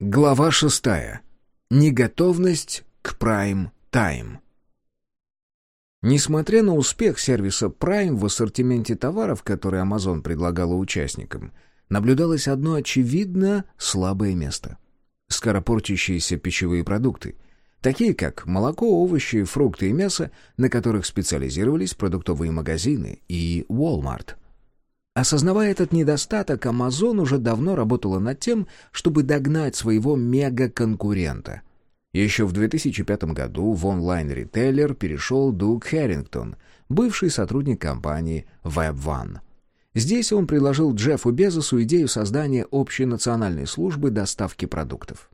Глава шестая. Неготовность к прайм-тайм. Несмотря на успех сервиса Prime в ассортименте товаров, которые Amazon предлагала участникам, наблюдалось одно очевидно слабое место. Скоропортящиеся пищевые продукты, такие как молоко, овощи, фрукты и мясо, на которых специализировались продуктовые магазины и Walmart. Осознавая этот недостаток, Amazon уже давно работала над тем, чтобы догнать своего мега-конкурента. Еще в 2005 году в онлайн-ритейлер перешел Дуг Херрингтон, бывший сотрудник компании WebOne. Здесь он предложил Джеффу Безосу идею создания общей национальной службы доставки продуктов.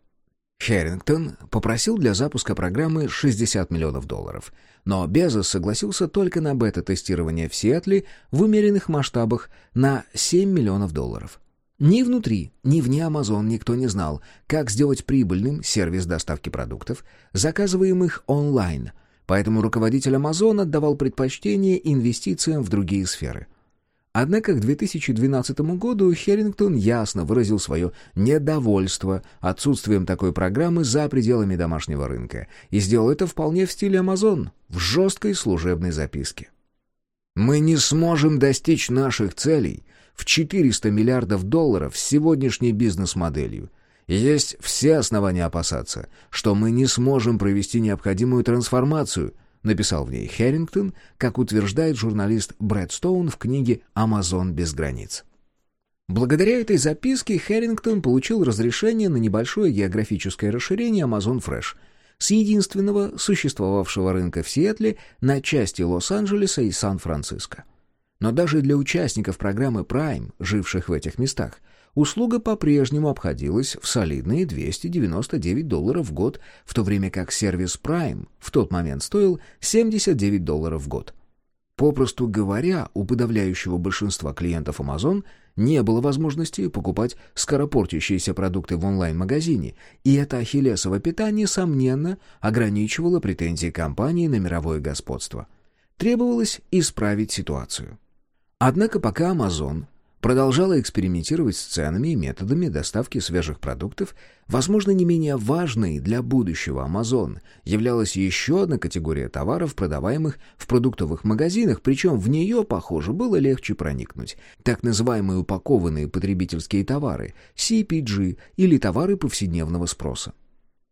Херрингтон попросил для запуска программы 60 миллионов долларов, но Безос согласился только на бета-тестирование в Сиэтле в умеренных масштабах на 7 миллионов долларов. Ни внутри, ни вне Amazon никто не знал, как сделать прибыльным сервис доставки продуктов, заказываемых онлайн, поэтому руководитель Amazon отдавал предпочтение инвестициям в другие сферы – Однако к 2012 году Херингтон ясно выразил свое недовольство отсутствием такой программы за пределами домашнего рынка и сделал это вполне в стиле Amazon, в жесткой служебной записке. «Мы не сможем достичь наших целей в 400 миллиардов долларов с сегодняшней бизнес-моделью. Есть все основания опасаться, что мы не сможем провести необходимую трансформацию – написал в ней Херрингтон, как утверждает журналист Брэд Стоун в книге «Амазон без границ». Благодаря этой записке Херрингтон получил разрешение на небольшое географическое расширение Amazon Fresh с единственного существовавшего рынка в Сиэтле на части Лос-Анджелеса и Сан-Франциско. Но даже для участников программы Prime, живших в этих местах, Услуга по-прежнему обходилась в солидные 299 долларов в год, в то время как сервис Prime в тот момент стоил 79 долларов в год. Попросту говоря, у подавляющего большинства клиентов Amazon не было возможности покупать скоропортящиеся продукты в онлайн-магазине, и это ахиллесово питание, несомненно, ограничивало претензии компании на мировое господство. Требовалось исправить ситуацию. Однако пока Amazon продолжала экспериментировать с ценами и методами доставки свежих продуктов, возможно, не менее важной для будущего Amazon являлась еще одна категория товаров, продаваемых в продуктовых магазинах, причем в нее, похоже, было легче проникнуть. Так называемые упакованные потребительские товары, CPG или товары повседневного спроса.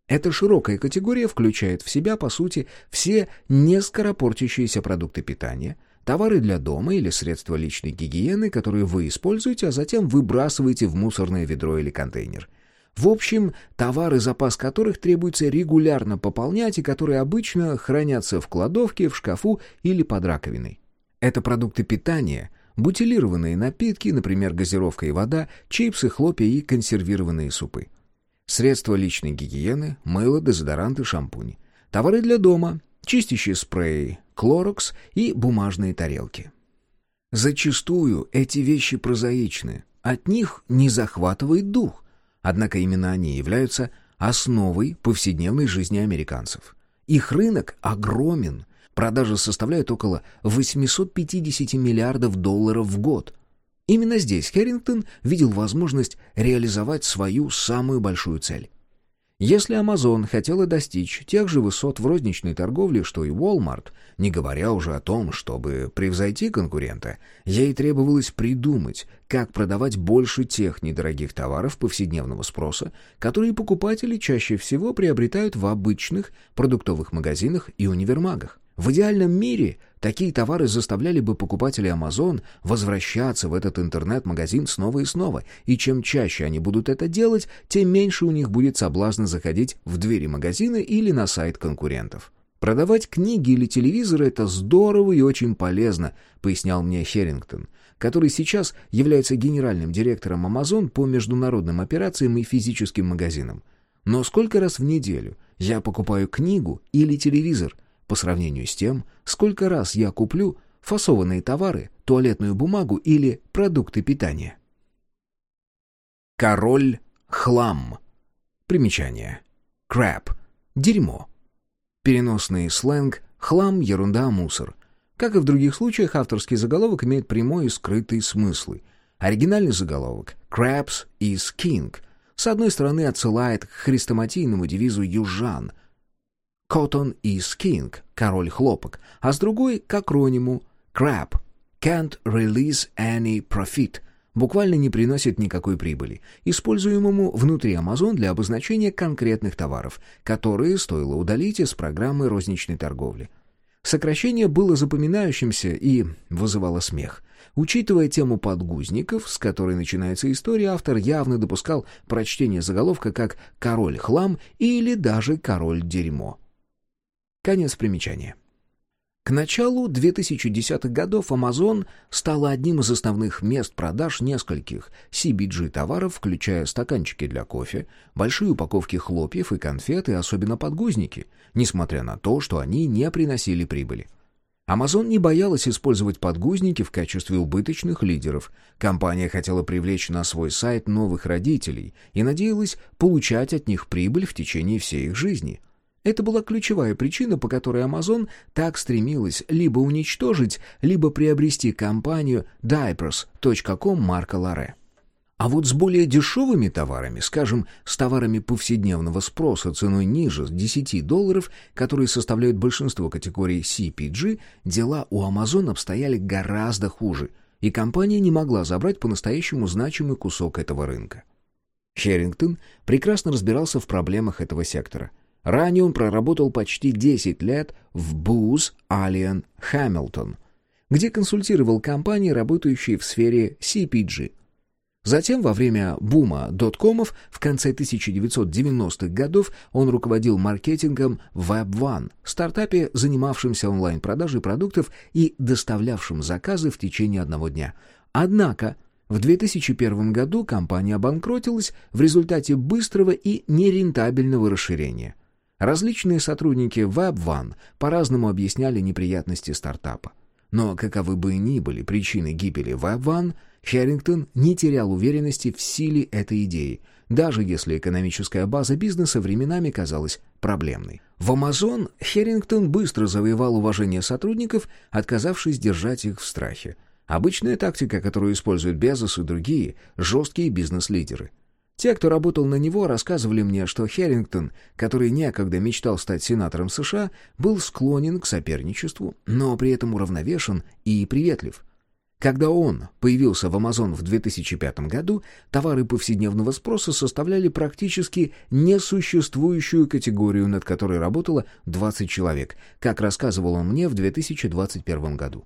Эта широкая категория включает в себя, по сути, все нескоропортящиеся продукты питания – Товары для дома или средства личной гигиены, которые вы используете, а затем выбрасываете в мусорное ведро или контейнер. В общем, товары, запас которых требуется регулярно пополнять и которые обычно хранятся в кладовке, в шкафу или под раковиной. Это продукты питания, бутилированные напитки, например, газировка и вода, чипсы, хлопья и консервированные супы. Средства личной гигиены, мыло, дезодоранты, шампунь. Товары для дома, чистящие спреи, клорокс и бумажные тарелки. Зачастую эти вещи прозаичны, от них не захватывает дух, однако именно они являются основой повседневной жизни американцев. Их рынок огромен, продажи составляют около 850 миллиардов долларов в год. Именно здесь Херрингтон видел возможность реализовать свою самую большую цель если Amazon хотела достичь тех же высот в розничной торговле, что и Walmart, не говоря уже о том, чтобы превзойти конкурента, ей требовалось придумать, как продавать больше тех недорогих товаров повседневного спроса, которые покупатели чаще всего приобретают в обычных продуктовых магазинах и универмагах. В идеальном мире такие товары заставляли бы покупателей Amazon возвращаться в этот интернет-магазин снова и снова, и чем чаще они будут это делать, тем меньше у них будет соблазна заходить в двери магазина или на сайт конкурентов. «Продавать книги или телевизоры — это здорово и очень полезно», — пояснял мне Херингтон, который сейчас является генеральным директором Amazon по международным операциям и физическим магазинам. Но сколько раз в неделю я покупаю книгу или телевизор — по сравнению с тем, сколько раз я куплю фасованные товары, туалетную бумагу или продукты питания. Король хлам. Примечание. Crap. Дерьмо. Переносный сленг «хлам», «ерунда», «мусор». Как и в других случаях, авторский заголовок имеет прямой и скрытый смыслы. Оригинальный заголовок «Crabs is King» С одной стороны отсылает к хрестоматийному девизу «Южан» «Cotton is King» — «Король хлопок», а с другой — к акрониму «CRAP» — «Can't Release Any Profit» буквально не приносит никакой прибыли, используемому внутри Amazon для обозначения конкретных товаров, которые стоило удалить из программы розничной торговли. Сокращение было запоминающимся и вызывало смех. Учитывая тему подгузников, с которой начинается история, автор явно допускал прочтение заголовка как «Король хлам» или даже «Король дерьмо». Конец примечания. К началу 2010-х годов Amazon стала одним из основных мест продаж нескольких CBG-товаров, включая стаканчики для кофе, большие упаковки хлопьев и конфеты, особенно подгузники, несмотря на то, что они не приносили прибыли. Amazon не боялась использовать подгузники в качестве убыточных лидеров. Компания хотела привлечь на свой сайт новых родителей и надеялась получать от них прибыль в течение всей их жизни – это была ключевая причина, по которой Amazon так стремилась либо уничтожить, либо приобрести компанию Diapers.com Марка Ларе. А вот с более дешевыми товарами, скажем, с товарами повседневного спроса ценой ниже 10 долларов, которые составляют большинство категорий CPG, дела у Amazon обстояли гораздо хуже, и компания не могла забрать по-настоящему значимый кусок этого рынка. Херингтон прекрасно разбирался в проблемах этого сектора – Ранее он проработал почти 10 лет в Booz Allen Hamilton, где консультировал компании, работающие в сфере CPG. Затем, во время бума доткомов в конце 1990-х годов, он руководил маркетингом WebOne, стартапе, занимавшемся онлайн-продажей продуктов и доставлявшим заказы в течение одного дня. Однако в 2001 году компания обанкротилась в результате быстрого и нерентабельного расширения – Различные сотрудники WebOne по-разному объясняли неприятности стартапа. Но каковы бы ни были причины гибели WebOne, Херингтон не терял уверенности в силе этой идеи, даже если экономическая база бизнеса временами казалась проблемной. В Amazon Херингтон быстро завоевал уважение сотрудников, отказавшись держать их в страхе. Обычная тактика, которую используют Безос и другие жесткие бизнес-лидеры – те, кто работал на него, рассказывали мне, что Херингтон, который некогда мечтал стать сенатором США, был склонен к соперничеству, но при этом уравновешен и приветлив. Когда он появился в Amazon в 2005 году, товары повседневного спроса составляли практически несуществующую категорию, над которой работало 20 человек, как рассказывал он мне в 2021 году.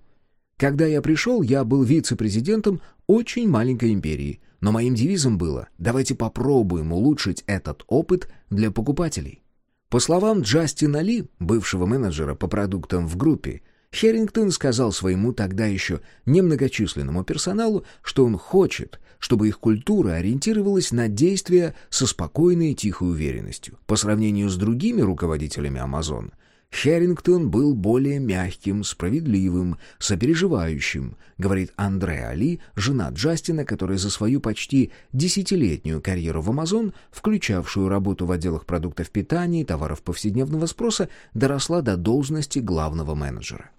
Когда я пришел, я был вице-президентом очень маленькой империи, но моим девизом было «давайте попробуем улучшить этот опыт для покупателей». По словам Джастина Ли, бывшего менеджера по продуктам в группе, Херингтон сказал своему тогда еще немногочисленному персоналу, что он хочет, чтобы их культура ориентировалась на действия со спокойной и тихой уверенностью. По сравнению с другими руководителями Amazon, Херингтон был более мягким, справедливым, сопереживающим, говорит Андреа Али, жена Джастина, которая за свою почти десятилетнюю карьеру в Амазон, включавшую работу в отделах продуктов питания и товаров повседневного спроса, доросла до должности главного менеджера.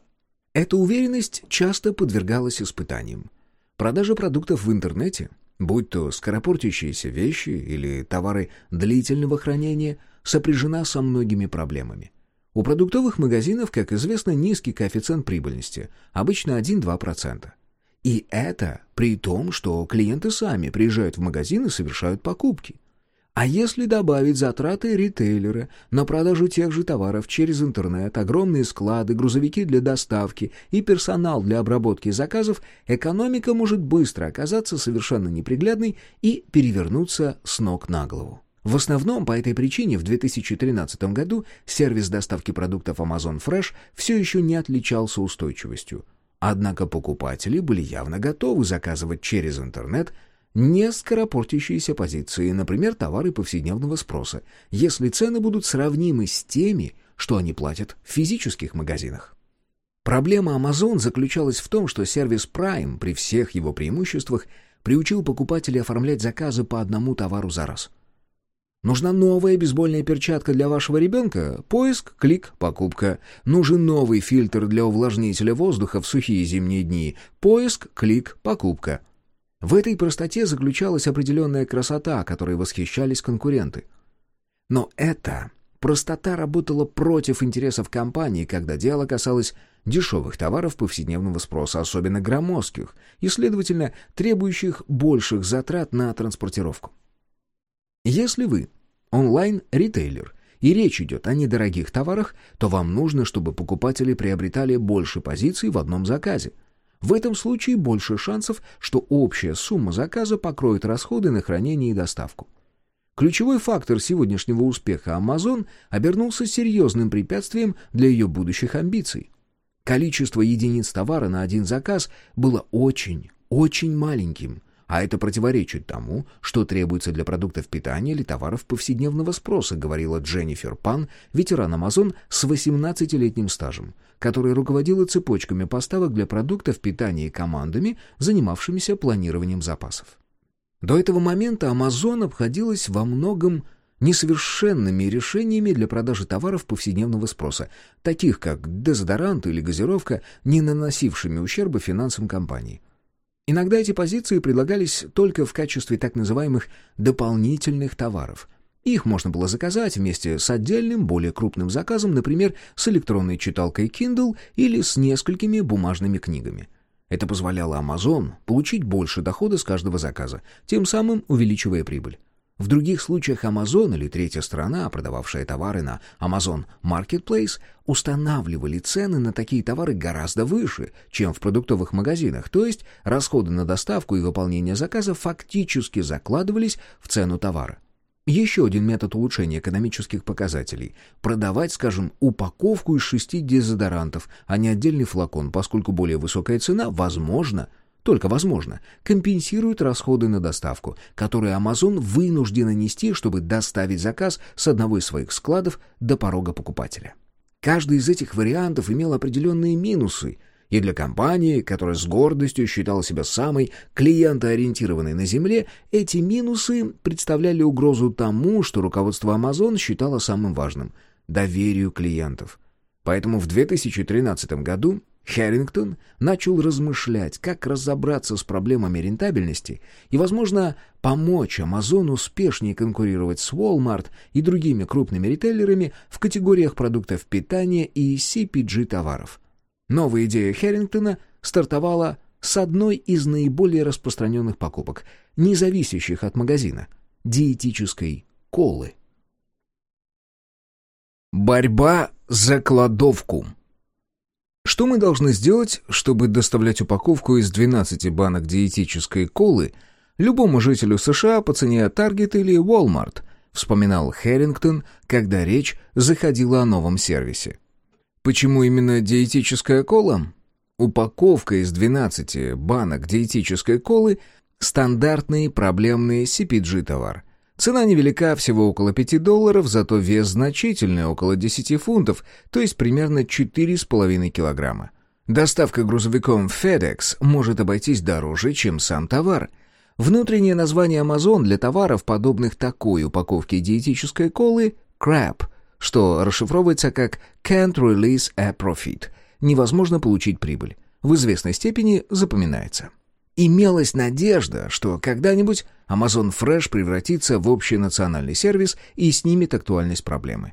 Эта уверенность часто подвергалась испытаниям. Продажа продуктов в интернете, будь то скоропортящиеся вещи или товары длительного хранения, сопряжена со многими проблемами – у продуктовых магазинов, как известно, низкий коэффициент прибыльности, обычно 1-2%. И это при том, что клиенты сами приезжают в магазин и совершают покупки. А если добавить затраты ритейлера на продажу тех же товаров через интернет, огромные склады, грузовики для доставки и персонал для обработки заказов, экономика может быстро оказаться совершенно неприглядной и перевернуться с ног на голову. В основном по этой причине в 2013 году сервис доставки продуктов Amazon Fresh все еще не отличался устойчивостью. Однако покупатели были явно готовы заказывать через интернет не скоропортящиеся позиции, например, товары повседневного спроса, если цены будут сравнимы с теми, что они платят в физических магазинах. Проблема Amazon заключалась в том, что сервис Prime при всех его преимуществах приучил покупателей оформлять заказы по одному товару за раз – Нужна новая бейсбольная перчатка для вашего ребенка? Поиск, клик, покупка. Нужен новый фильтр для увлажнителя воздуха в сухие зимние дни? Поиск, клик, покупка. В этой простоте заключалась определенная красота, которой восхищались конкуренты. Но эта простота работала против интересов компании, когда дело касалось дешевых товаров повседневного спроса, особенно громоздких, и, следовательно, требующих больших затрат на транспортировку. Если вы онлайн-ритейлер, и речь идет о недорогих товарах, то вам нужно, чтобы покупатели приобретали больше позиций в одном заказе. В этом случае больше шансов, что общая сумма заказа покроет расходы на хранение и доставку. Ключевой фактор сегодняшнего успеха Amazon обернулся серьезным препятствием для ее будущих амбиций. Количество единиц товара на один заказ было очень, очень маленьким, а это противоречит тому, что требуется для продуктов питания или товаров повседневного спроса, говорила Дженнифер Пан, ветеран Amazon с 18-летним стажем, которая руководила цепочками поставок для продуктов питания и командами, занимавшимися планированием запасов. До этого момента Amazon обходилась во многом несовершенными решениями для продажи товаров повседневного спроса, таких как дезодорант или газировка, не наносившими ущерба финансам компании. Иногда эти позиции предлагались только в качестве так называемых дополнительных товаров. Их можно было заказать вместе с отдельным, более крупным заказом, например, с электронной читалкой Kindle или с несколькими бумажными книгами. Это позволяло Amazon получить больше дохода с каждого заказа, тем самым увеличивая прибыль. В других случаях Amazon или третья страна, продававшая товары на Amazon Marketplace, устанавливали цены на такие товары гораздо выше, чем в продуктовых магазинах, то есть расходы на доставку и выполнение заказа фактически закладывались в цену товара. Еще один метод улучшения экономических показателей – продавать, скажем, упаковку из шести дезодорантов, а не отдельный флакон, поскольку более высокая цена, возможно, только возможно, компенсирует расходы на доставку, которые Amazon вынуждена нести, чтобы доставить заказ с одного из своих складов до порога покупателя. Каждый из этих вариантов имел определенные минусы, и для компании, которая с гордостью считала себя самой клиентоориентированной на Земле, эти минусы представляли угрозу тому, что руководство Amazon считало самым важным – доверию клиентов. Поэтому в 2013 году Хэрингтон начал размышлять, как разобраться с проблемами рентабельности и, возможно, помочь Amazon успешнее конкурировать с Walmart и другими крупными ритейлерами в категориях продуктов питания и CPG-товаров. Новая идея Хэрингтона стартовала с одной из наиболее распространенных покупок, не зависящих от магазина – диетической колы. Борьба за кладовку – что мы должны сделать, чтобы доставлять упаковку из 12 банок диетической колы любому жителю США по цене Target или Walmart, вспоминал Хэрингтон, когда речь заходила о новом сервисе. Почему именно диетическая кола? Упаковка из 12 банок диетической колы – стандартный проблемный CPG-товар – Цена невелика, всего около 5 долларов, зато вес значительный, около 10 фунтов, то есть примерно 4,5 килограмма. Доставка грузовиком FedEx может обойтись дороже, чем сам товар. Внутреннее название Amazon для товаров, подобных такой упаковке диетической колы – CRAP, что расшифровывается как «Can't Release a Profit» – невозможно получить прибыль. В известной степени запоминается. Имелась надежда, что когда-нибудь Amazon Fresh превратится в общенациональный сервис и снимет актуальность проблемы.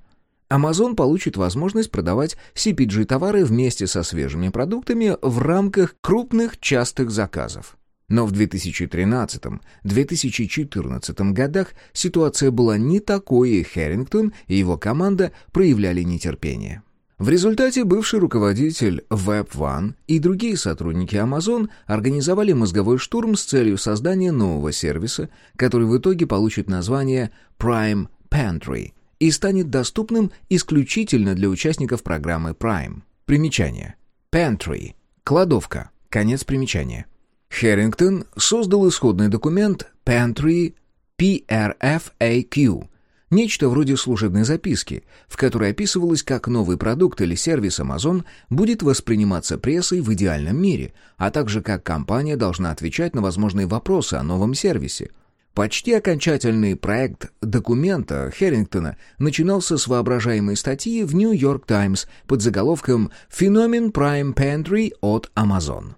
Amazon получит возможность продавать CPG-товары вместе со свежими продуктами в рамках крупных частых заказов. Но в 2013-2014 годах ситуация была не такой, и Хэрингтон и его команда проявляли нетерпение. В результате бывший руководитель WebOne и другие сотрудники Amazon организовали мозговой штурм с целью создания нового сервиса, который в итоге получит название Prime Pantry и станет доступным исключительно для участников программы Prime. Примечание. Pantry. Кладовка. Конец примечания. Харрингтон создал исходный документ Pantry PRFAQ – Нечто вроде служебной записки, в которой описывалось, как новый продукт или сервис Amazon будет восприниматься прессой в идеальном мире, а также как компания должна отвечать на возможные вопросы о новом сервисе. Почти окончательный проект документа Херрингтона начинался с воображаемой статьи в New York Times под заголовком «Phenomen Prime Pantry от Amazon».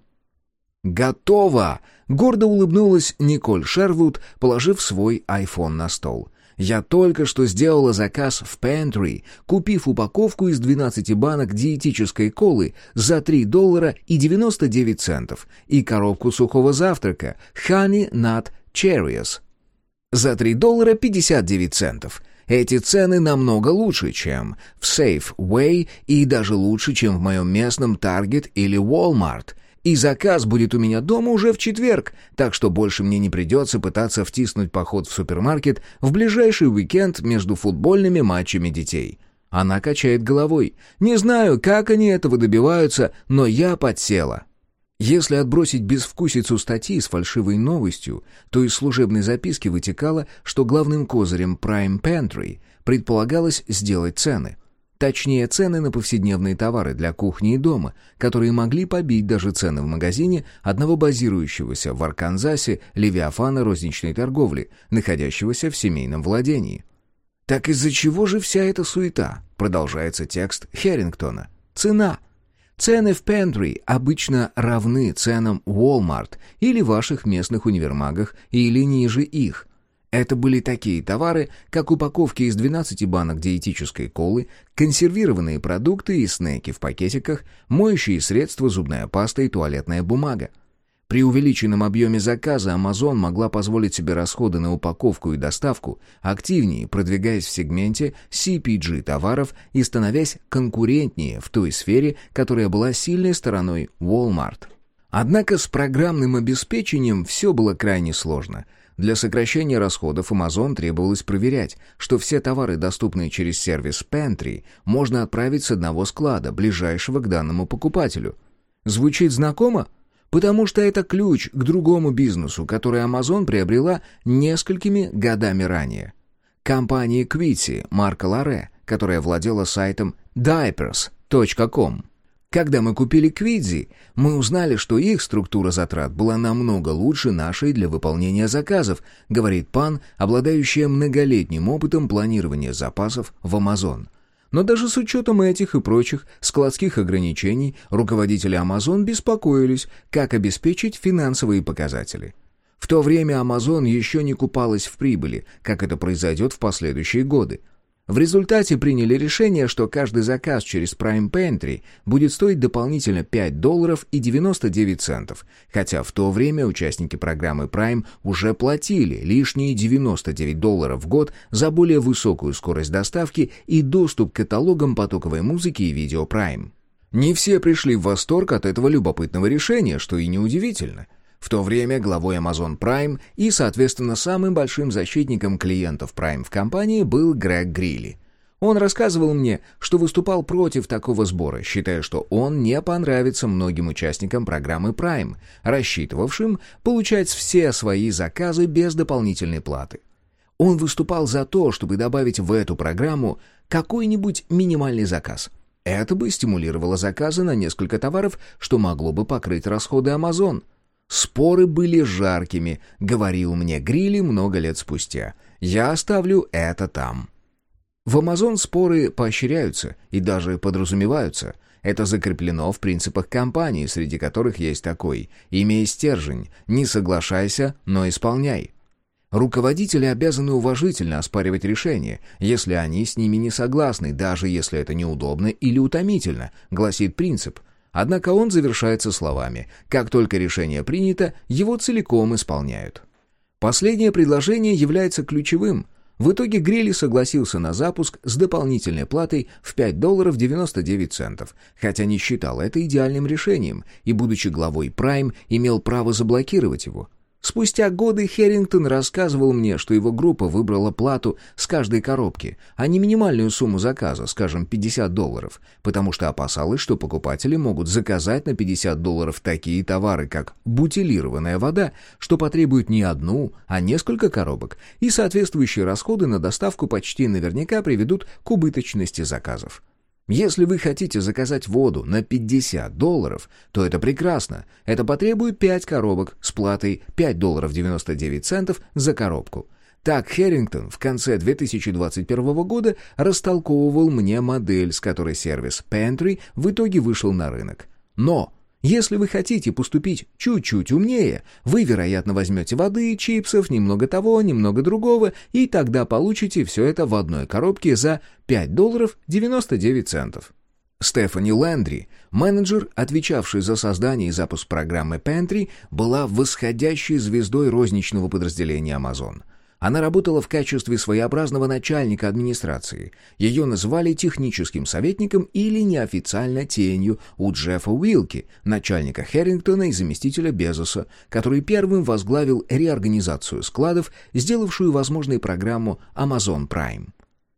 «Готово!» — гордо улыбнулась Николь Шервуд, положив свой iPhone на стол. «Я только что сделала заказ в Pantry, купив упаковку из 12 банок диетической колы за 3 доллара и 99 центов и коробку сухого завтрака Honey Nut Cheerios за 3 доллара 59 центов. Эти цены намного лучше, чем в Safeway и даже лучше, чем в моем местном Target или Walmart. И заказ будет у меня дома уже в четверг, так что больше мне не придется пытаться втиснуть поход в супермаркет в ближайший уикенд между футбольными матчами детей. Она качает головой. Не знаю, как они этого добиваются, но я подсела. Если отбросить безвкусицу статьи с фальшивой новостью, то из служебной записки вытекало, что главным козырем Prime Pantry предполагалось сделать цены. Точнее, цены на повседневные товары для кухни и дома, которые могли побить даже цены в магазине одного базирующегося в Арканзасе Левиафана розничной торговли, находящегося в семейном владении. «Так из-за чего же вся эта суета?» — продолжается текст Херингтона. «Цена». Цены в Pantry обычно равны ценам Walmart или ваших местных универмагах или ниже их. Это были такие товары, как упаковки из 12 банок диетической колы, консервированные продукты и снеки в пакетиках, моющие средства, зубная паста и туалетная бумага. При увеличенном объеме заказа Amazon могла позволить себе расходы на упаковку и доставку, активнее продвигаясь в сегменте CPG товаров и становясь конкурентнее в той сфере, которая была сильной стороной Walmart. Однако с программным обеспечением все было крайне сложно. Для сокращения расходов Amazon требовалось проверять, что все товары, доступные через сервис Pantry, можно отправить с одного склада, ближайшего к данному покупателю. Звучит знакомо? Потому что это ключ к другому бизнесу, который Amazon приобрела несколькими годами ранее. Компании Quitty Марка Ларе, которая владела сайтом diapers.com. Когда мы купили Квидзи, мы узнали, что их структура затрат была намного лучше нашей для выполнения заказов, говорит пан, обладающая многолетним опытом планирования запасов в Amazon. Но даже с учетом этих и прочих складских ограничений, руководители Amazon беспокоились, как обеспечить финансовые показатели. В то время Amazon еще не купалась в прибыли, как это произойдет в последующие годы. В результате приняли решение, что каждый заказ через Prime Pantry будет стоить дополнительно 5 долларов и 99 центов, хотя в то время участники программы Prime уже платили лишние 99 долларов в год за более высокую скорость доставки и доступ к каталогам потоковой музыки и видео Prime. Не все пришли в восторг от этого любопытного решения, что и неудивительно – в то время главой Amazon Prime и, соответственно, самым большим защитником клиентов Prime в компании был Грег Грилли. Он рассказывал мне, что выступал против такого сбора, считая, что он не понравится многим участникам программы Prime, рассчитывавшим получать все свои заказы без дополнительной платы. Он выступал за то, чтобы добавить в эту программу какой-нибудь минимальный заказ. Это бы стимулировало заказы на несколько товаров, что могло бы покрыть расходы Amazon – Споры были жаркими, говорил мне Грилли много лет спустя. Я оставлю это там. В Amazon споры поощряются и даже подразумеваются. Это закреплено в принципах компании, среди которых есть такой «имей стержень, не соглашайся, но исполняй». Руководители обязаны уважительно оспаривать решения, если они с ними не согласны, даже если это неудобно или утомительно, гласит принцип, Однако он завершается словами «Как только решение принято, его целиком исполняют». Последнее предложение является ключевым. В итоге Грилли согласился на запуск с дополнительной платой в 5 долларов 99 центов, хотя не считал это идеальным решением и, будучи главой Prime, имел право заблокировать его. Спустя годы Херингтон рассказывал мне, что его группа выбрала плату с каждой коробки, а не минимальную сумму заказа, скажем, 50 долларов, потому что опасалась, что покупатели могут заказать на 50 долларов такие товары, как бутилированная вода, что потребует не одну, а несколько коробок, и соответствующие расходы на доставку почти наверняка приведут к убыточности заказов. Если вы хотите заказать воду на 50 долларов, то это прекрасно. Это потребует 5 коробок с платой 5 долларов 99 центов за коробку. Так Херингтон в конце 2021 года растолковывал мне модель, с которой сервис Pantry в итоге вышел на рынок. Но Если вы хотите поступить чуть-чуть умнее, вы, вероятно, возьмете воды, чипсов, немного того, немного другого, и тогда получите все это в одной коробке за 5 долларов 99 центов. Стефани Лэндри, менеджер, отвечавший за создание и запуск программы Pantry, была восходящей звездой розничного подразделения Amazon. Она работала в качестве своеобразного начальника администрации. Ее называли техническим советником или неофициально тенью у Джеффа Уилки, начальника Херрингтона и заместителя Безоса, который первым возглавил реорганизацию складов, сделавшую возможной программу Amazon Prime.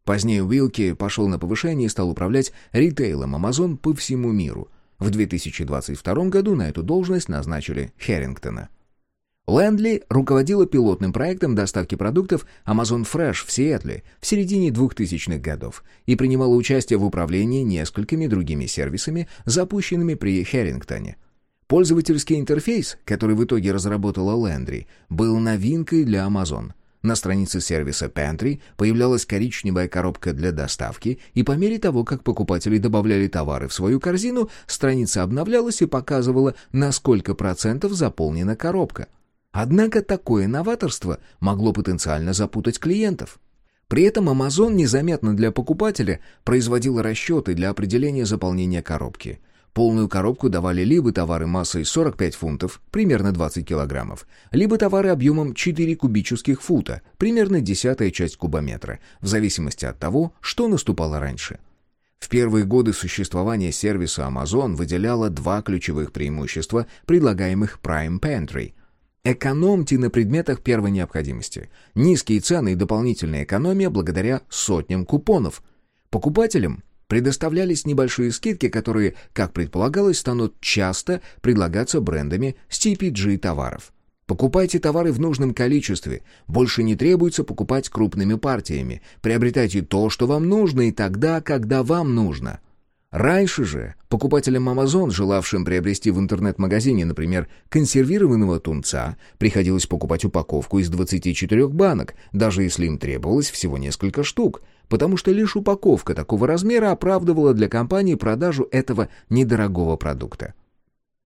Позднее Уилки пошел на повышение и стал управлять ритейлом Amazon по всему миру. В 2022 году на эту должность назначили Херрингтона. Лэндли руководила пилотным проектом доставки продуктов Amazon Fresh в Сиэтле в середине 2000-х годов и принимала участие в управлении несколькими другими сервисами, запущенными при Херингтоне. Пользовательский интерфейс, который в итоге разработала Лэндри, был новинкой для Amazon. На странице сервиса Pantry появлялась коричневая коробка для доставки, и по мере того, как покупатели добавляли товары в свою корзину, страница обновлялась и показывала, на сколько процентов заполнена коробка – Однако такое новаторство могло потенциально запутать клиентов. При этом Amazon незаметно для покупателя производил расчеты для определения заполнения коробки. Полную коробку давали либо товары массой 45 фунтов, примерно 20 килограммов, либо товары объемом 4 кубических фута, примерно десятая часть кубометра, в зависимости от того, что наступало раньше. В первые годы существования сервиса Amazon выделяло два ключевых преимущества, предлагаемых Prime Pantry – Экономьте на предметах первой необходимости. Низкие цены и дополнительная экономия благодаря сотням купонов. Покупателям предоставлялись небольшие скидки, которые, как предполагалось, станут часто предлагаться брендами с TPG товаров. Покупайте товары в нужном количестве. Больше не требуется покупать крупными партиями. Приобретайте то, что вам нужно, и тогда, когда вам нужно. Раньше же покупателям Amazon, желавшим приобрести в интернет-магазине, например, консервированного тунца, приходилось покупать упаковку из 24 банок, даже если им требовалось всего несколько штук, потому что лишь упаковка такого размера оправдывала для компании продажу этого недорогого продукта.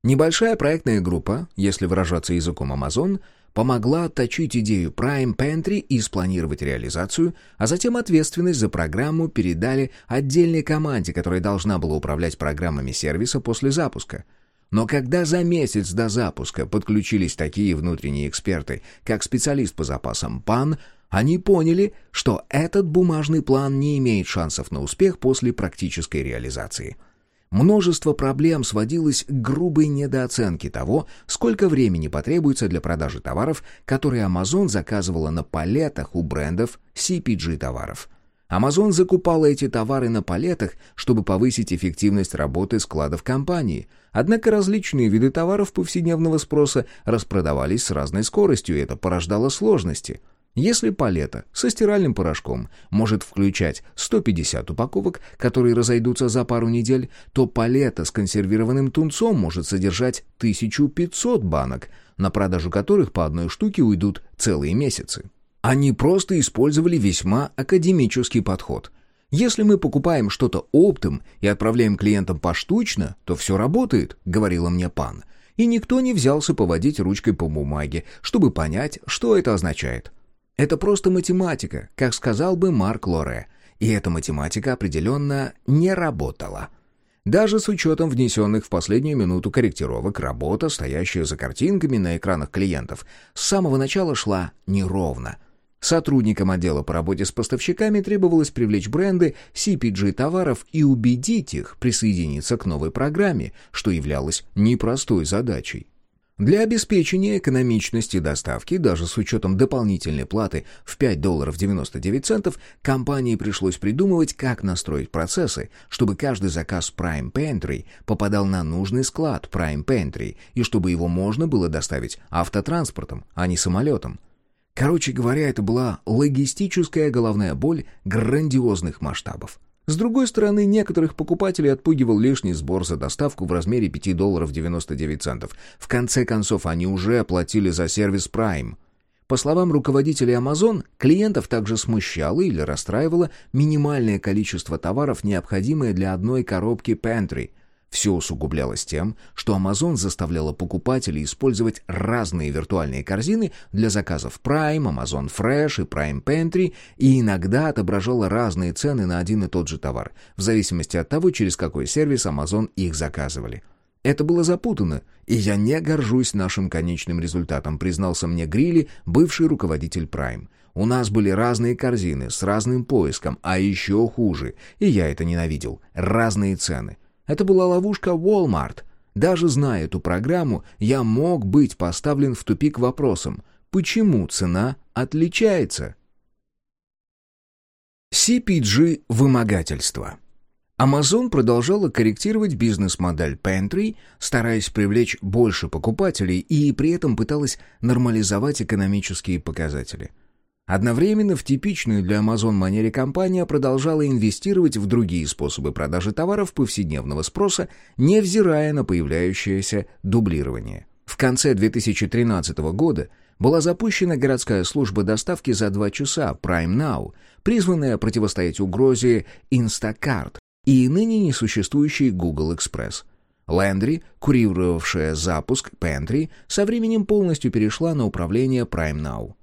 Небольшая проектная группа, если выражаться языком Amazon, помогла отточить идею Prime Pantry и спланировать реализацию, а затем ответственность за программу передали отдельной команде, которая должна была управлять программами сервиса после запуска. Но когда за месяц до запуска подключились такие внутренние эксперты, как специалист по запасам ПАН, они поняли, что этот бумажный план не имеет шансов на успех после практической реализации – Множество проблем сводилось к грубой недооценке того, сколько времени потребуется для продажи товаров, которые Amazon заказывала на палетах у брендов CPG товаров. Amazon закупала эти товары на палетах, чтобы повысить эффективность работы складов компании. Однако различные виды товаров повседневного спроса распродавались с разной скоростью, и это порождало сложности – если палета со стиральным порошком может включать 150 упаковок, которые разойдутся за пару недель, то палета с консервированным тунцом может содержать 1500 банок, на продажу которых по одной штуке уйдут целые месяцы. Они просто использовали весьма академический подход. Если мы покупаем что-то оптом и отправляем клиентам поштучно, то все работает, говорила мне пан. И никто не взялся поводить ручкой по бумаге, чтобы понять, что это означает. Это просто математика, как сказал бы Марк Лоре. И эта математика определенно не работала. Даже с учетом внесенных в последнюю минуту корректировок, работа, стоящая за картинками на экранах клиентов, с самого начала шла неровно. Сотрудникам отдела по работе с поставщиками требовалось привлечь бренды CPG товаров и убедить их присоединиться к новой программе, что являлось непростой задачей. Для обеспечения экономичности доставки, даже с учетом дополнительной платы в 5 долларов 99 центов, компании пришлось придумывать, как настроить процессы, чтобы каждый заказ Prime Pantry попадал на нужный склад Prime Pantry и чтобы его можно было доставить автотранспортом, а не самолетом. Короче говоря, это была логистическая головная боль грандиозных масштабов. С другой стороны, некоторых покупателей отпугивал лишний сбор за доставку в размере 5 долларов 99 центов. В конце концов, они уже оплатили за сервис Prime. По словам руководителей Amazon, клиентов также смущало или расстраивало минимальное количество товаров, необходимое для одной коробки Pantry. Все усугублялось тем, что Amazon заставляла покупателей использовать разные виртуальные корзины для заказов Prime, Amazon Fresh и Prime Pantry и иногда отображала разные цены на один и тот же товар, в зависимости от того, через какой сервис Amazon их заказывали. Это было запутанно, и я не горжусь нашим конечным результатом, признался мне Грилли, бывший руководитель Prime. У нас были разные корзины с разным поиском, а еще хуже, и я это ненавидел, разные цены. Это была ловушка Walmart. Даже зная эту программу, я мог быть поставлен в тупик вопросом, почему цена отличается? CPG вымогательство. Amazon продолжала корректировать бизнес-модель Pantry, стараясь привлечь больше покупателей и при этом пыталась нормализовать экономические показатели – Одновременно в типичную для Amazon манере компания продолжала инвестировать в другие способы продажи товаров повседневного спроса, невзирая на появляющееся дублирование. В конце 2013 года была запущена городская служба доставки за два часа Prime Now, призванная противостоять угрозе Instacart и ныне несуществующей Google Express. Landry, курировавшая запуск Pantry, со временем полностью перешла на управление Prime Now.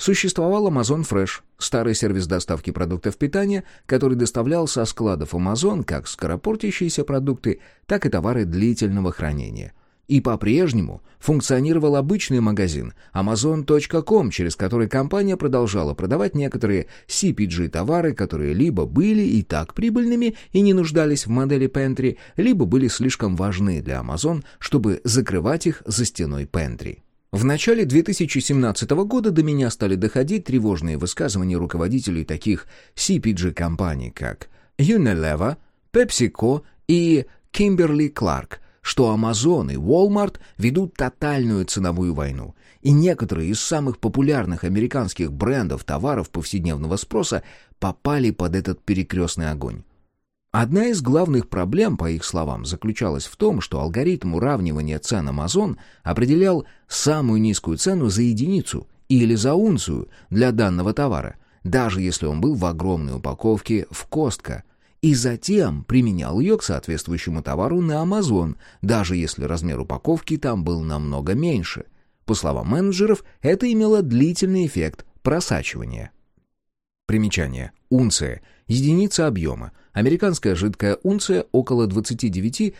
Существовал Amazon Fresh, старый сервис доставки продуктов питания, который доставлял со складов Amazon как скоропортящиеся продукты, так и товары длительного хранения. И по-прежнему функционировал обычный магазин Amazon.com, через который компания продолжала продавать некоторые CPG-товары, которые либо были и так прибыльными и не нуждались в модели Pantry, либо были слишком важны для Amazon, чтобы закрывать их за стеной Pantry. В начале 2017 года до меня стали доходить тревожные высказывания руководителей таких CPG-компаний, как Unilever, PepsiCo и Kimberly-Clark, что Amazon и Walmart ведут тотальную ценовую войну, и некоторые из самых популярных американских брендов товаров повседневного спроса попали под этот перекрестный огонь. Одна из главных проблем, по их словам, заключалась в том, что алгоритм уравнивания цен Amazon определял самую низкую цену за единицу или за унцию для данного товара, даже если он был в огромной упаковке в Костка, и затем применял ее к соответствующему товару на Amazon, даже если размер упаковки там был намного меньше. По словам менеджеров, это имело длительный эффект просачивания. Примечание. Унция. Единица объема. Американская жидкая унция около 29,5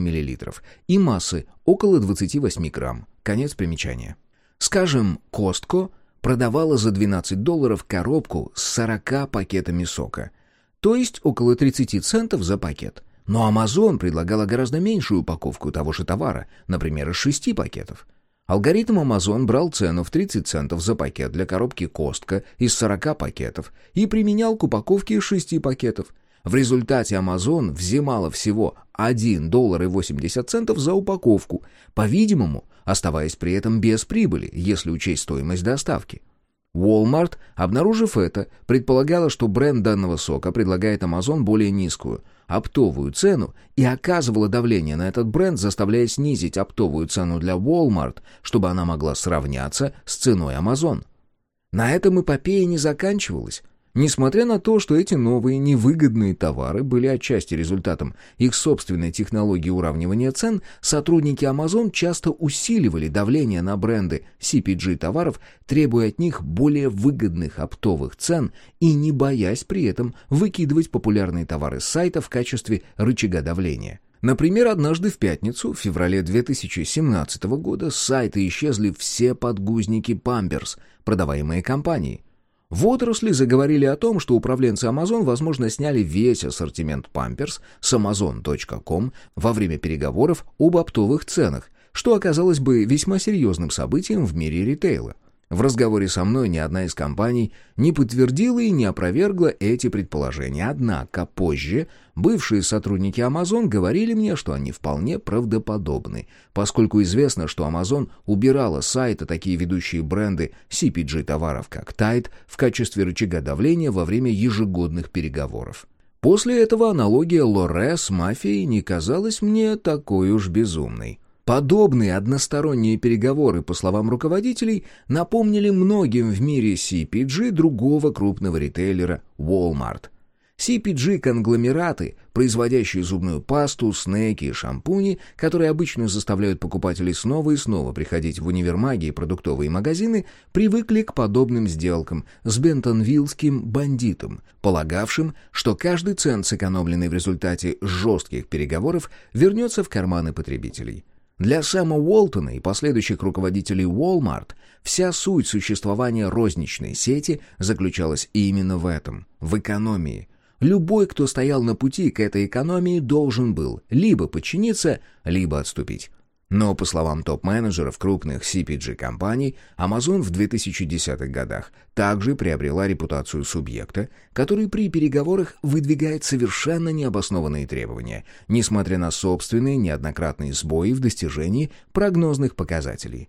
мл. И массы около 28 грамм. Конец примечания. Скажем, Костко продавала за 12 долларов коробку с 40 пакетами сока. То есть около 30 центов за пакет. Но Amazon предлагала гораздо меньшую упаковку того же товара, например, из 6 пакетов. Алгоритм Amazon брал цену в 30 центов за пакет для коробки Костка из 40 пакетов и применял к упаковке из 6 пакетов. В результате Amazon взимала всего 1 доллар и 80 центов за упаковку, по-видимому, оставаясь при этом без прибыли, если учесть стоимость доставки. Walmart, обнаружив это, предполагала, что бренд данного сока предлагает Amazon более низкую – оптовую цену и оказывала давление на этот бренд, заставляя снизить оптовую цену для Walmart, чтобы она могла сравняться с ценой Amazon. На этом эпопея не заканчивалась. Несмотря на то, что эти новые невыгодные товары были отчасти результатом их собственной технологии уравнивания цен, сотрудники Amazon часто усиливали давление на бренды CPG товаров, требуя от них более выгодных оптовых цен и не боясь при этом выкидывать популярные товары с сайта в качестве рычага давления. Например, однажды в пятницу, в феврале 2017 года, с сайта исчезли все подгузники Pampers, продаваемые компанией. В отрасли заговорили о том, что управленцы Amazon, возможно, сняли весь ассортимент Pampers с Amazon.com во время переговоров об оптовых ценах, что оказалось бы весьма серьезным событием в мире ритейла. В разговоре со мной ни одна из компаний не подтвердила и не опровергла эти предположения. Однако позже бывшие сотрудники Amazon говорили мне, что они вполне правдоподобны, поскольку известно, что Amazon убирала с сайта такие ведущие бренды CPG товаров, как Tide, в качестве рычага давления во время ежегодных переговоров. После этого аналогия Лоре с мафией не казалась мне такой уж безумной. Подобные односторонние переговоры, по словам руководителей, напомнили многим в мире CPG другого крупного ритейлера Walmart. CPG-конгломераты, производящие зубную пасту, снеки и шампуни, которые обычно заставляют покупателей снова и снова приходить в универмаги и продуктовые магазины, привыкли к подобным сделкам с бентонвиллским бандитом, полагавшим, что каждый цент, сэкономленный в результате жестких переговоров, вернется в карманы потребителей. Для Сэма Уолтона и последующих руководителей Walmart вся суть существования розничной сети заключалась именно в этом, в экономии – Любой, кто стоял на пути к этой экономии, должен был либо подчиниться, либо отступить. Но, по словам топ-менеджеров крупных CPG-компаний, Amazon в 2010-х годах также приобрела репутацию субъекта, который при переговорах выдвигает совершенно необоснованные требования, несмотря на собственные неоднократные сбои в достижении прогнозных показателей.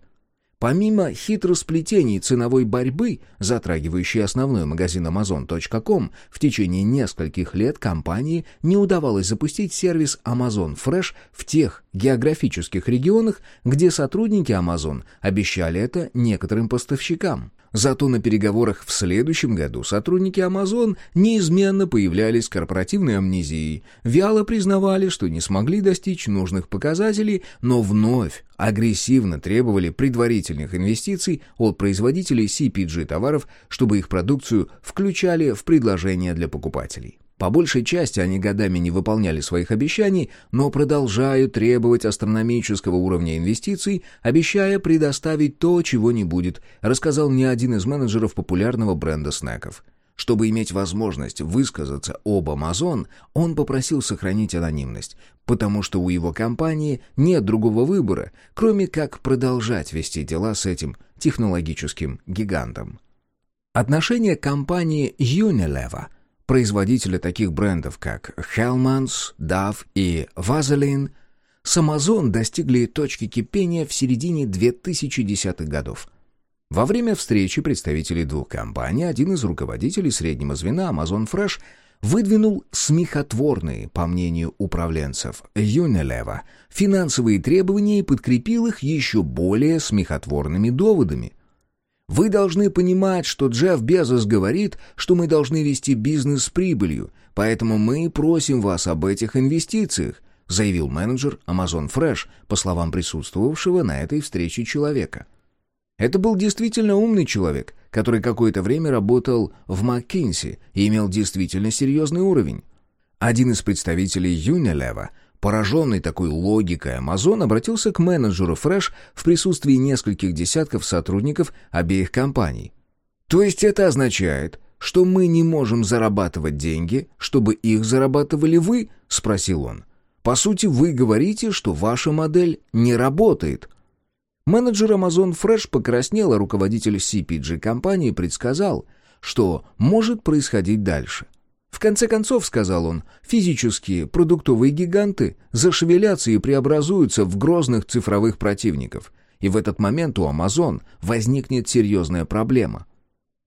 Помимо хитросплетений ценовой борьбы, затрагивающей основной магазин Amazon.com, в течение нескольких лет компании не удавалось запустить сервис Amazon Fresh в тех географических регионах, где сотрудники Amazon обещали это некоторым поставщикам. Зато на переговорах в следующем году сотрудники Amazon неизменно появлялись корпоративной амнезией, вяло признавали, что не смогли достичь нужных показателей, но вновь агрессивно требовали предварительных инвестиций от производителей CPG товаров, чтобы их продукцию включали в предложения для покупателей. По большей части они годами не выполняли своих обещаний, но продолжают требовать астрономического уровня инвестиций, обещая предоставить то, чего не будет, рассказал мне один из менеджеров популярного бренда снеков. Чтобы иметь возможность высказаться об Amazon, он попросил сохранить анонимность, потому что у его компании нет другого выбора, кроме как продолжать вести дела с этим технологическим гигантом. Отношение компании Unilever – производителя таких брендов, как Hellmann's, Dove и Vaseline, с Amazon достигли точки кипения в середине 2010-х годов. Во время встречи представителей двух компаний один из руководителей среднего звена Amazon Fresh выдвинул смехотворные, по мнению управленцев Unilever, финансовые требования и подкрепил их еще более смехотворными доводами – вы должны понимать, что Джефф Безос говорит, что мы должны вести бизнес с прибылью, поэтому мы просим вас об этих инвестициях, заявил менеджер Amazon Fresh, по словам присутствовавшего на этой встрече человека. Это был действительно умный человек, который какое-то время работал в McKinsey и имел действительно серьезный уровень. Один из представителей Unilever Пораженный такой логикой, Amazon обратился к менеджеру Fresh в присутствии нескольких десятков сотрудников обеих компаний. «То есть это означает, что мы не можем зарабатывать деньги, чтобы их зарабатывали вы?» — спросил он. «По сути, вы говорите, что ваша модель не работает». Менеджер Amazon Fresh покраснел, а руководитель CPG компании предсказал, что может происходить дальше — в конце концов, сказал он, физические продуктовые гиганты зашевелятся и преобразуются в грозных цифровых противников. И в этот момент у Amazon возникнет серьезная проблема.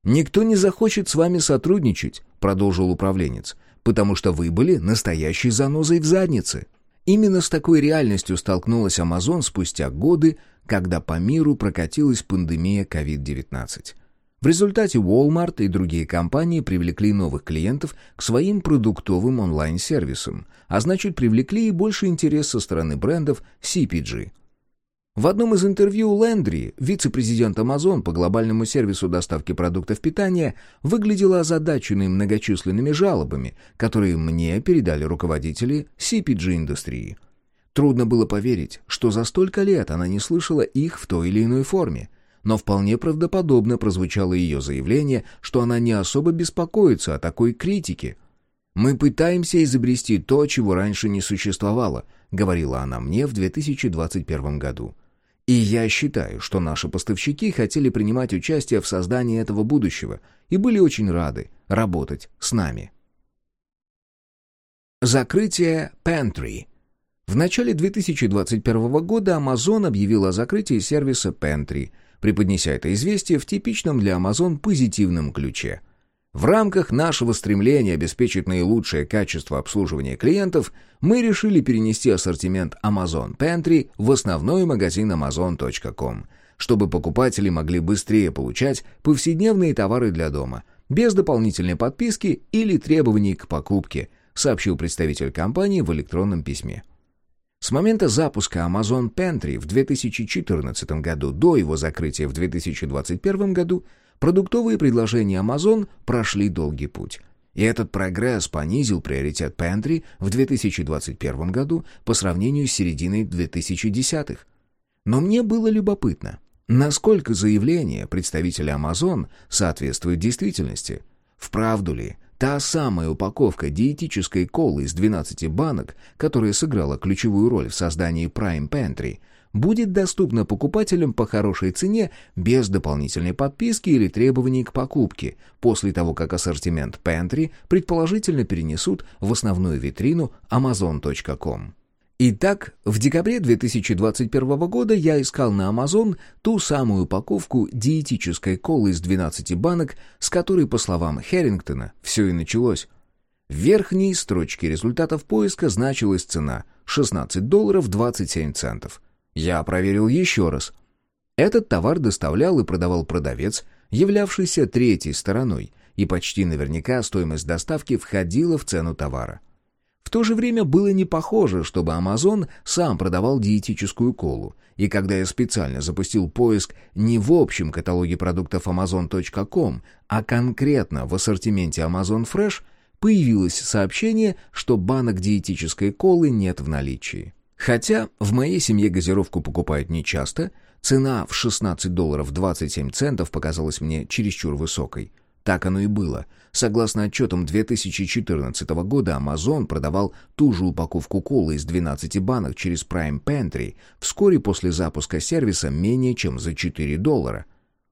«Никто не захочет с вами сотрудничать», — продолжил управленец, «потому что вы были настоящей занозой в заднице». Именно с такой реальностью столкнулась Amazon спустя годы, когда по миру прокатилась пандемия COVID-19. В результате Walmart и другие компании привлекли новых клиентов к своим продуктовым онлайн-сервисам, а значит привлекли и больше интерес со стороны брендов CPG. В одном из интервью Лэндри, вице-президент Amazon по глобальному сервису доставки продуктов питания, выглядела озадаченной многочисленными жалобами, которые мне передали руководители CPG-индустрии. Трудно было поверить, что за столько лет она не слышала их в той или иной форме но вполне правдоподобно прозвучало ее заявление, что она не особо беспокоится о такой критике. «Мы пытаемся изобрести то, чего раньше не существовало», — говорила она мне в 2021 году. «И я считаю, что наши поставщики хотели принимать участие в создании этого будущего и были очень рады работать с нами». Закрытие Pantry В начале 2021 года Amazon объявил о закрытии сервиса Pantry — преподнеся это известие в типичном для Amazon позитивном ключе. В рамках нашего стремления обеспечить наилучшее качество обслуживания клиентов, мы решили перенести ассортимент Amazon Pantry в основной магазин amazon.com, чтобы покупатели могли быстрее получать повседневные товары для дома, без дополнительной подписки или требований к покупке, сообщил представитель компании в электронном письме. С момента запуска Amazon Pantry в 2014 году до его закрытия в 2021 году продуктовые предложения Amazon прошли долгий путь. И этот прогресс понизил приоритет Pantry в 2021 году по сравнению с серединой 2010-х. Но мне было любопытно, насколько заявление представителя Amazon соответствует действительности. Вправду ли та самая упаковка диетической колы из 12 банок, которая сыграла ключевую роль в создании Prime Pantry, будет доступна покупателям по хорошей цене без дополнительной подписки или требований к покупке, после того, как ассортимент Pantry предположительно перенесут в основную витрину amazon.com. Итак, в декабре 2021 года я искал на Amazon ту самую упаковку диетической колы из 12 банок, с которой, по словам Херрингтона, все и началось. В верхней строчке результатов поиска значилась цена — 16 долларов 27 центов. Я проверил еще раз. Этот товар доставлял и продавал продавец, являвшийся третьей стороной, и почти наверняка стоимость доставки входила в цену товара. То же время было не похоже, чтобы Amazon сам продавал диетическую колу, и когда я специально запустил поиск не в общем каталоге продуктов amazon.com, а конкретно в ассортименте Amazon Fresh, появилось сообщение, что банок диетической колы нет в наличии. Хотя в моей семье газировку покупают нечасто, цена в 16 долларов 27 центов показалась мне чересчур высокой. Так оно и было — Согласно отчетам 2014 года, Amazon продавал ту же упаковку колы из 12 банок через Prime Pantry вскоре после запуска сервиса менее чем за 4 доллара.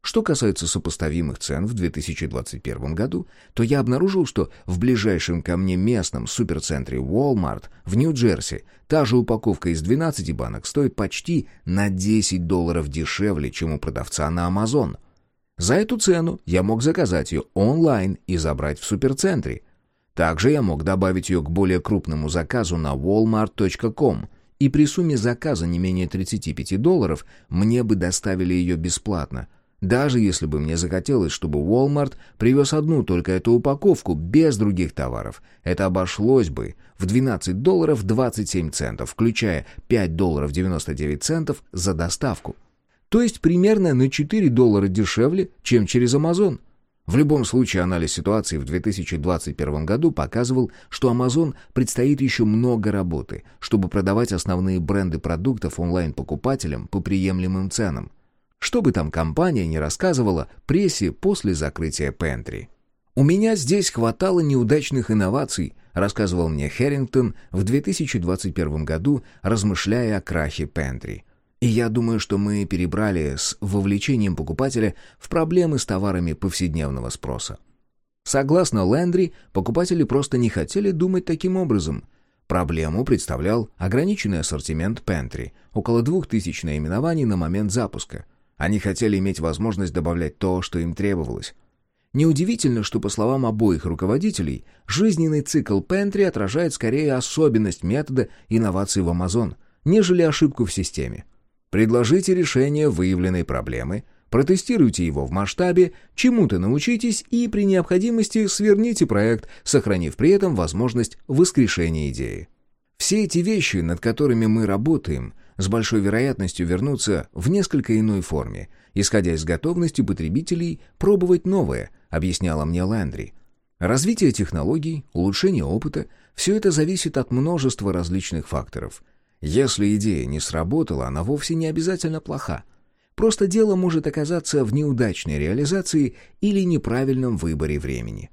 Что касается сопоставимых цен в 2021 году, то я обнаружил, что в ближайшем ко мне местном суперцентре Walmart в Нью-Джерси та же упаковка из 12 банок стоит почти на 10 долларов дешевле, чем у продавца на Amazon – за эту цену я мог заказать ее онлайн и забрать в суперцентре. Также я мог добавить ее к более крупному заказу на walmart.com, и при сумме заказа не менее 35 долларов мне бы доставили ее бесплатно, даже если бы мне захотелось, чтобы Walmart привез одну только эту упаковку без других товаров. Это обошлось бы в 12 долларов 27 центов, включая 5 долларов 99 центов за доставку то есть примерно на 4 доллара дешевле, чем через Amazon. В любом случае, анализ ситуации в 2021 году показывал, что Amazon предстоит еще много работы, чтобы продавать основные бренды продуктов онлайн-покупателям по приемлемым ценам. Что бы там компания не рассказывала прессе после закрытия Pantry. «У меня здесь хватало неудачных инноваций», рассказывал мне Херрингтон в 2021 году, размышляя о крахе Pantry – и я думаю, что мы перебрали с вовлечением покупателя в проблемы с товарами повседневного спроса. Согласно Лэндри, покупатели просто не хотели думать таким образом. Проблему представлял ограниченный ассортимент Pantry, около двух тысяч наименований на момент запуска. Они хотели иметь возможность добавлять то, что им требовалось. Неудивительно, что, по словам обоих руководителей, жизненный цикл Pantry отражает скорее особенность метода инноваций в Amazon, нежели ошибку в системе. Предложите решение выявленной проблемы, протестируйте его в масштабе, чему-то научитесь и при необходимости сверните проект, сохранив при этом возможность воскрешения идеи. Все эти вещи, над которыми мы работаем, с большой вероятностью вернутся в несколько иной форме, исходя из готовности потребителей пробовать новое, объясняла мне Лэндри. Развитие технологий, улучшение опыта – все это зависит от множества различных факторов – если идея не сработала, она вовсе не обязательно плоха. Просто дело может оказаться в неудачной реализации или неправильном выборе времени.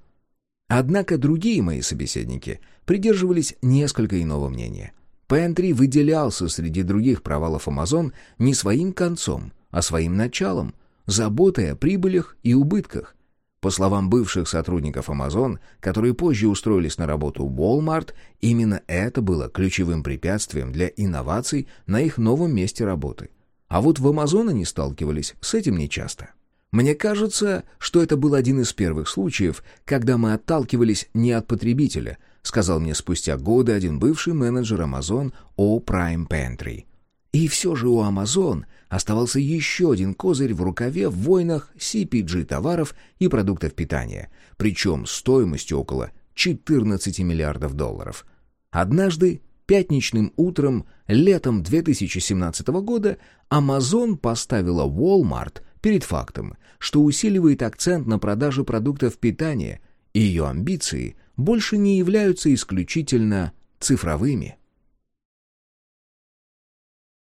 Однако другие мои собеседники придерживались несколько иного мнения. Пентри выделялся среди других провалов Amazon не своим концом, а своим началом, заботой о прибылях и убытках. По словам бывших сотрудников Amazon, которые позже устроились на работу в Walmart, именно это было ключевым препятствием для инноваций на их новом месте работы. А вот в Amazon они сталкивались с этим нечасто. Мне кажется, что это был один из первых случаев, когда мы отталкивались не от потребителя, сказал мне спустя годы один бывший менеджер Amazon о Prime Pantry. И все же у Amazon оставался еще один козырь в рукаве в войнах CPG товаров и продуктов питания, причем стоимостью около 14 миллиардов долларов. Однажды, пятничным утром, летом 2017 года, Amazon поставила Walmart перед фактом, что усиливает акцент на продаже продуктов питания, и ее амбиции больше не являются исключительно цифровыми.